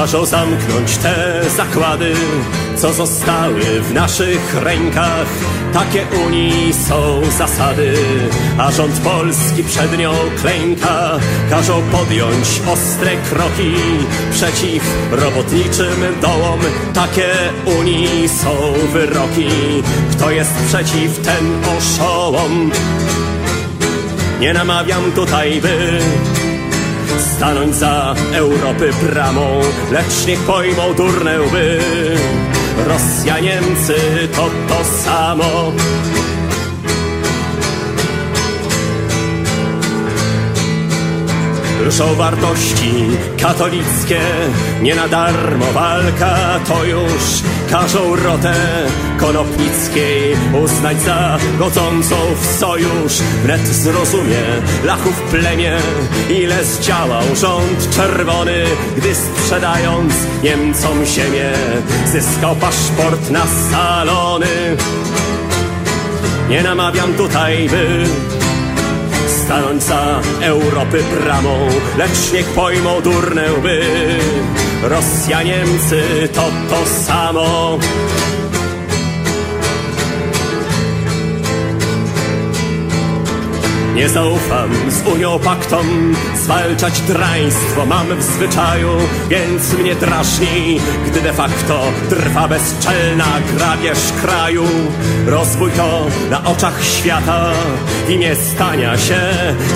każą zamknąć te zakłady, co zostały w naszych rękach. Takie Unii są zasady, a rząd polski przed nią klęka. Każą podjąć ostre kroki przeciw robotniczym dołom. Takie Unii są wyroki. Kto jest przeciw ten oszołom? Nie namawiam tutaj, by stanąć za Europy bramą, lecz niech pojmą durne łby. Rosja, Niemcy to to samo. Lżą wartości katolickie, nie na darmo walka to już każą rotę konopnickiej uznać za godzącą w sojusz. Wnet zrozumie Lachów plemię, ile zdziałał rząd czerwony, gdy sprzedając Niemcom ziemię, zyskał paszport na salony. Nie namawiam tutaj, by stanąć za Europy bramą, lecz niech pojmą durne łby. Rosja, Niemcy to to samo. Nie zaufam z Unią paktom, zwalczać draństwo mam w zwyczaju, więc mnie drażni, gdy de facto trwa bezczelna grabież kraju. Rozbój to na oczach świata, w imię stania się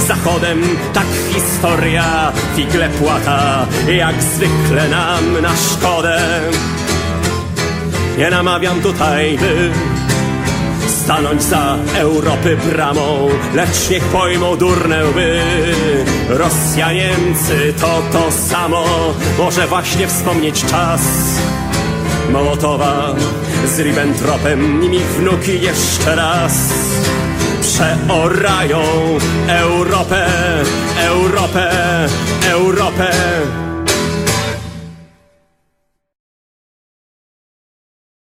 zachodem, tak historia figle płata, jak zwykle nam na szkodę. Nie namawiam tutaj, by stanąć za Europy bramą, lecz niech pojmą durne łby. Rosja, Niemcy to to samo, może właśnie wspomnieć czas. Mołotowa z Ribbentropem, nim ich wnuki jeszcze raz przeorają Europę, Europę, Europę.